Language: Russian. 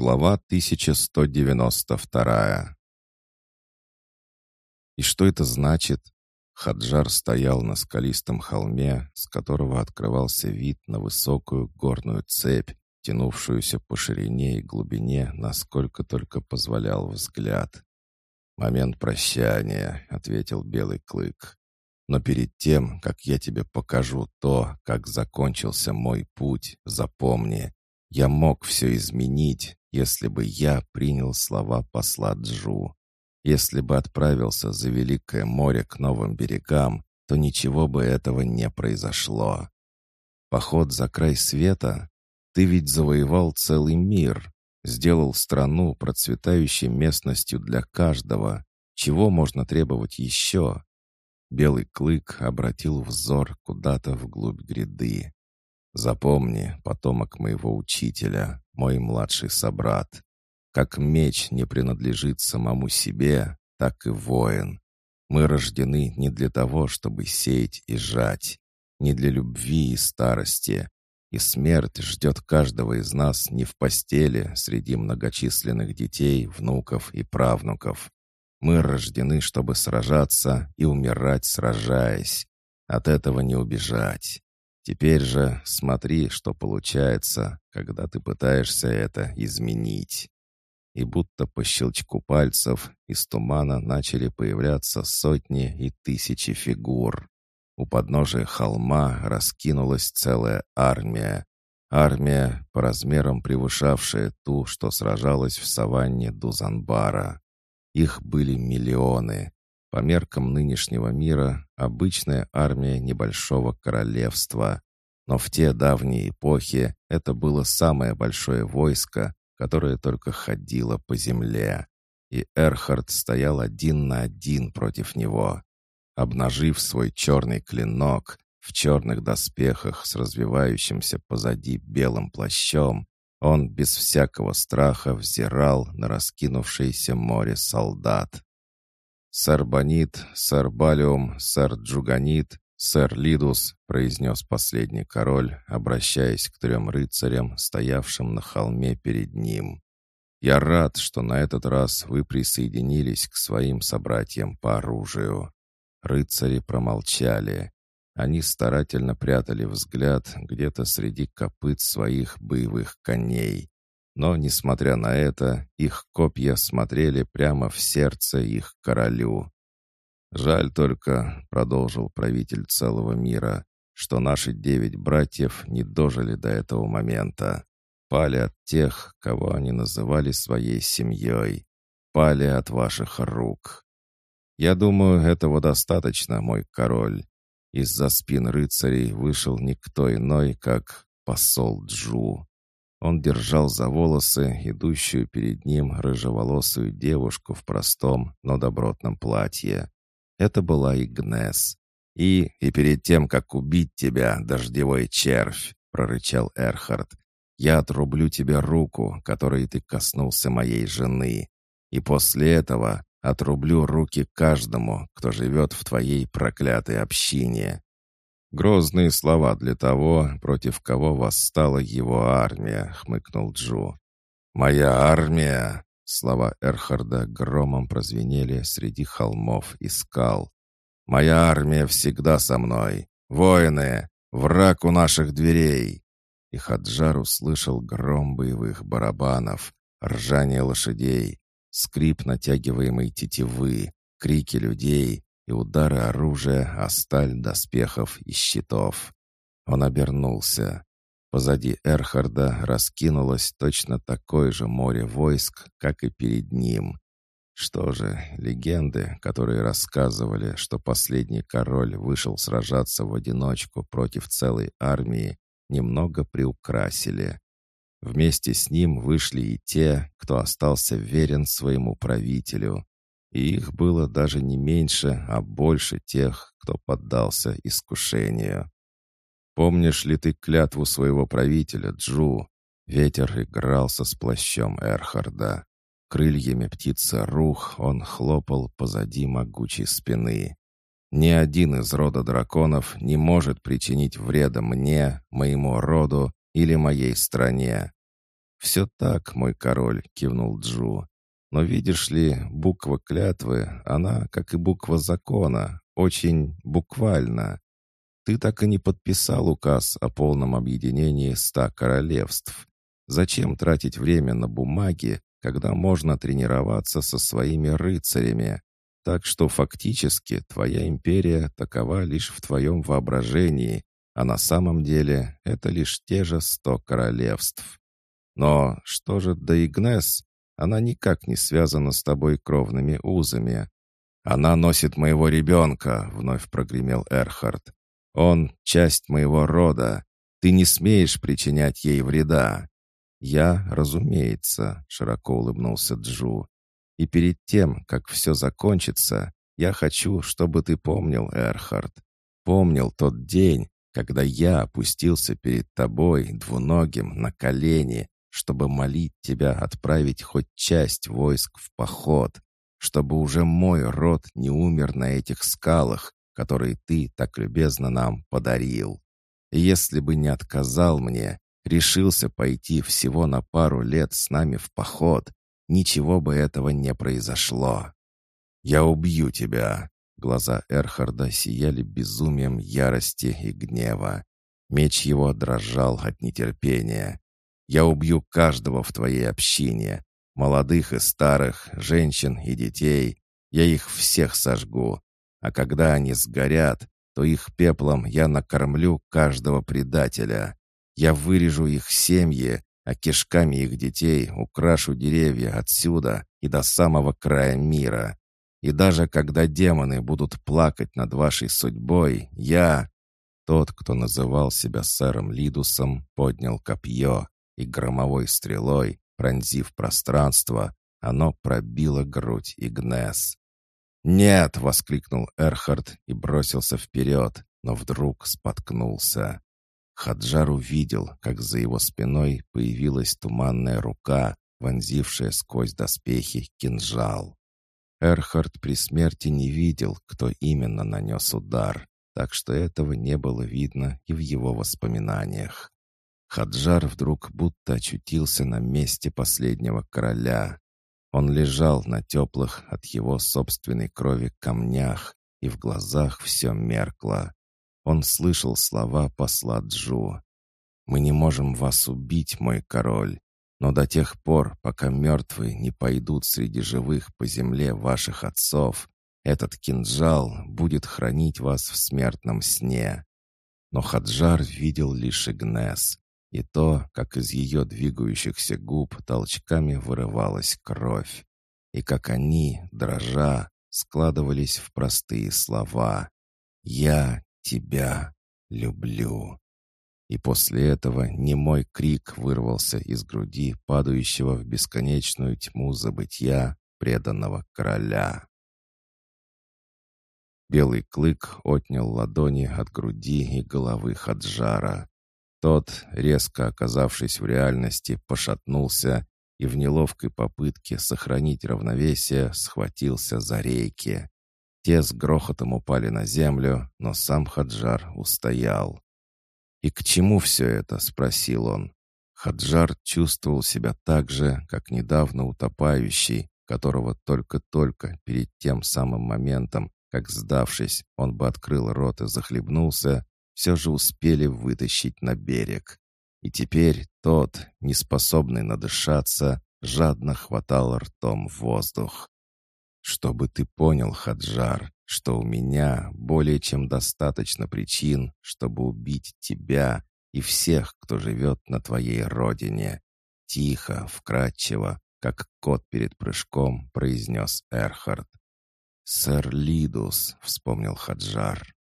Глава 1192 «И что это значит?» Хаджар стоял на скалистом холме, с которого открывался вид на высокую горную цепь, тянувшуюся по ширине и глубине, насколько только позволял взгляд. «Момент прощания», — ответил Белый Клык. «Но перед тем, как я тебе покажу то, как закончился мой путь, запомни, я мог все изменить, если бы я принял слова посла Джу. Если бы отправился за Великое море к новым берегам, то ничего бы этого не произошло. Поход за край света? Ты ведь завоевал целый мир, сделал страну процветающей местностью для каждого. Чего можно требовать еще? Белый клык обратил взор куда-то вглубь гряды. Запомни, потомок моего учителя, мой младший собрат. Как меч не принадлежит самому себе, так и воин. Мы рождены не для того, чтобы сеять и жать, не для любви и старости. И смерть ждет каждого из нас не в постели среди многочисленных детей, внуков и правнуков. Мы рождены, чтобы сражаться и умирать, сражаясь. От этого не убежать. Теперь же смотри, что получается, когда ты пытаешься это изменить. И будто по щелчку пальцев из тумана начали появляться сотни и тысячи фигур. У подножия холма раскинулась целая армия. Армия, по размерам превышавшая ту, что сражалась в саванне Дузанбара. Их были миллионы, по меркам нынешнего мира, обычная армия небольшого королевства. Но в те давние эпохи это было самое большое войско, которое только ходило по земле. И Эрхард стоял один на один против него. Обнажив свой черный клинок, в черных доспехах с развивающимся позади белым плащом, он без всякого страха взирал на раскинувшееся море солдат. «Сэр Бонит, сэр Балиум, сэр Джуганит, сэр Лидус», произнес последний король, обращаясь к трем рыцарям, стоявшим на холме перед ним. «Я рад, что на этот раз вы присоединились к своим собратьям по оружию». Рыцари промолчали. Они старательно прятали взгляд где-то среди копыт своих боевых коней. Но, несмотря на это, их копья смотрели прямо в сердце их королю. «Жаль только», — продолжил правитель целого мира, «что наши девять братьев не дожили до этого момента. Пали от тех, кого они называли своей семьей. Пали от ваших рук. Я думаю, этого достаточно, мой король». Из-за спин рыцарей вышел никто иной, как посол Джу. Он держал за волосы идущую перед ним рыжеволосую девушку в простом, но добротном платье. Это была Игнес. «И, и перед тем, как убить тебя, дождевой червь!» — прорычал Эрхард. «Я отрублю тебе руку, которой ты коснулся моей жены. И после этого отрублю руки каждому, кто живет в твоей проклятой общине. «Грозные слова для того, против кого восстала его армия», — хмыкнул Джу. «Моя армия!» — слова Эрхарда громом прозвенели среди холмов и скал. «Моя армия всегда со мной! Воины! Враг у наших дверей!» И Хаджар услышал гром боевых барабанов, ржание лошадей, скрип натягиваемой тетивы, крики людей, и удары оружия о сталь доспехов и щитов. Он обернулся. Позади Эрхарда раскинулось точно такое же море войск, как и перед ним. Что же, легенды, которые рассказывали, что последний король вышел сражаться в одиночку против целой армии, немного приукрасили. Вместе с ним вышли и те, кто остался верен своему правителю, и их было даже не меньше, а больше тех, кто поддался искушению. «Помнишь ли ты клятву своего правителя, Джу?» Ветер игрался с плащом Эрхарда. Крыльями птицы рух он хлопал позади могучей спины. «Ни один из рода драконов не может причинить вреда мне, моему роду или моей стране. «Все так, мой король», — кивнул Джу. «Но видишь ли, буква клятвы, она, как и буква закона, очень буквально. Ты так и не подписал указ о полном объединении ста королевств. Зачем тратить время на бумаги, когда можно тренироваться со своими рыцарями? Так что фактически твоя империя такова лишь в твоем воображении, а на самом деле это лишь те же сто королевств. Но что же до Игнес? Она никак не связана с тобой кровными узами. «Она носит моего ребенка», — вновь прогремел Эрхард. Он — часть моего рода. Ты не смеешь причинять ей вреда». «Я, разумеется», — широко улыбнулся Джу. «И перед тем, как все закончится, я хочу, чтобы ты помнил, Эрхард. Помнил тот день, когда я опустился перед тобой двуногим на колени, чтобы молить тебя отправить хоть часть войск в поход, чтобы уже мой род не умер на этих скалах, который ты так любезно нам подарил. И если бы не отказал мне, решился пойти всего на пару лет с нами в поход, ничего бы этого не произошло. Я убью тебя!» Глаза Эрхарда сияли безумием ярости и гнева. Меч его дрожал от нетерпения. «Я убью каждого в твоей общине, молодых и старых, женщин и детей. Я их всех сожгу, а когда они сгорят, то их пеплом я накормлю каждого предателя. Я вырежу их семьи, а кишками их детей украшу деревья отсюда и до самого края мира. И даже когда демоны будут плакать над вашей судьбой, я...» Тот, кто называл себя сэром Лидусом, поднял копье, и громовой стрелой, пронзив пространство, оно пробило грудь Игнес. «Нет!» — воскликнул Эрхард и бросился вперед, но вдруг споткнулся. Хаджар увидел, как за его спиной появилась туманная рука, вонзившая сквозь доспехи кинжал. Эрхард при смерти не видел, кто именно нанес удар, так что этого не было видно и в его воспоминаниях. Хаджар вдруг будто очутился на месте последнего короля. Он лежал на теплых от его собственной крови камнях, и в глазах все меркло. Он слышал слова посла Джу. «Мы не можем вас убить, мой король, но до тех пор, пока мертвые не пойдут среди живых по земле ваших отцов, этот кинжал будет хранить вас в смертном сне». Но Хаджар видел лишь Игнес и то, как из ее двигающихся губ толчками вырывалась кровь, и как они, дрожа, складывались в простые слова «Я тебя люблю». И после этого немой крик вырвался из груди падающего в бесконечную тьму забытья преданного короля. Белый клык отнял ладони от груди и головы Хаджара. Тот, резко оказавшись в реальности, пошатнулся и в неловкой попытке сохранить равновесие схватился за рейки. Те с грохотом упали на землю, но сам Хаджар устоял. «И к чему все это?» — спросил он. Хаджар чувствовал себя так же, как недавно утопающий, которого только-только перед тем самым моментом, как сдавшись, он бы открыл рот и захлебнулся, все же успели вытащить на берег. И теперь тот, неспособный надышаться, жадно хватал ртом воздух. «Чтобы ты понял, Хаджар, что у меня более чем достаточно причин, чтобы убить тебя и всех, кто живет на твоей родине», тихо, вкрадчиво, как кот перед прыжком, произнес Эрхард. «Сэр Лидус», — вспомнил Хаджар.